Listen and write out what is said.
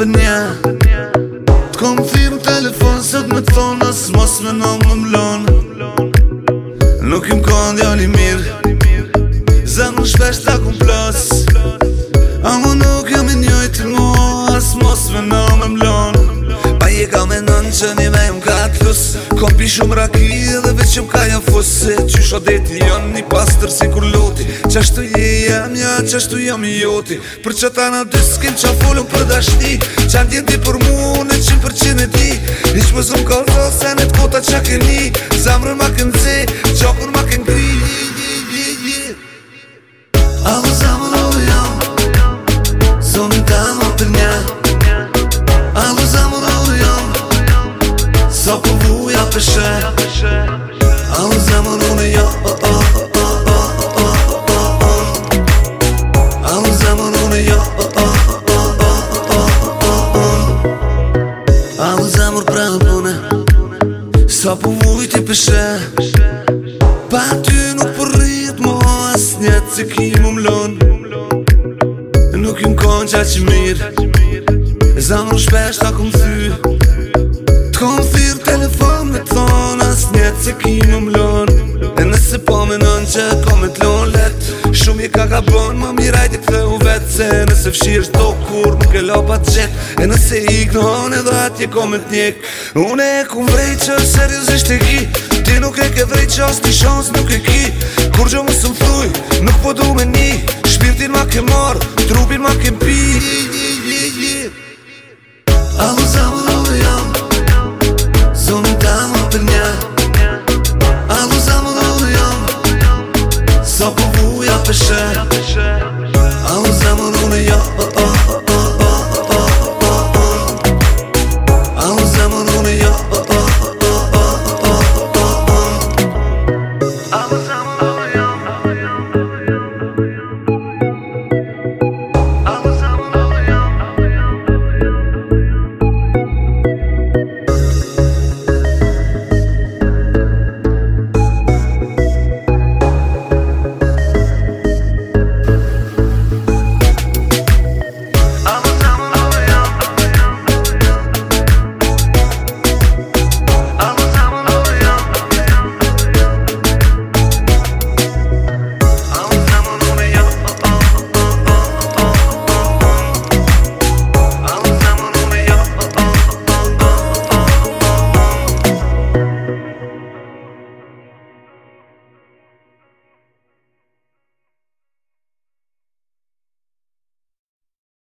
dhe nje T'kom thi telefon se me t'thon As mos me nëm në mlon Nuk im kohen dhe ali mir Zem në shpesht t'a kum plos Amo nuk jam i njojt t'mo As mos me nëm në mlon Pa je ka me nëm që një me më ka të Kom pi shumë raki edhe veç që më ka janë fosë Që shodet një janë një pastër si kur loti Që shodet një Qashtu je jam ja, qashtu jam i joti Për që ta në dy s'kim qa folëm për dashti Qa ndjen ti për mu, në qim për qim e ti Iqë më zëm kalë peshe A u zemër unë ja A u zemër unë ja A u zemër prea pune Sa po mujt i peshe Pa ty nuk përrit mu as njët se ki mu mlon Nuk jim kon qa që mir Zemër shpesht ta kum thy Zemër shpesht ta kum thy që ka me t'lon let Shumë i ka ka bon, më mirajti t'i këthe u vetë Se nëse fshirë shto kur më ke lopa t'gjet E nëse i gnon edhe atje ka me t'njek Une e ku mvrej që serjus e ki Ti nuk e ke vrej që asti shans nuk e ki Kur gjo më së thuj, nuk po du me ni Shpirtin ma ke marrë, trupin ma ke pi Alu selfish shit.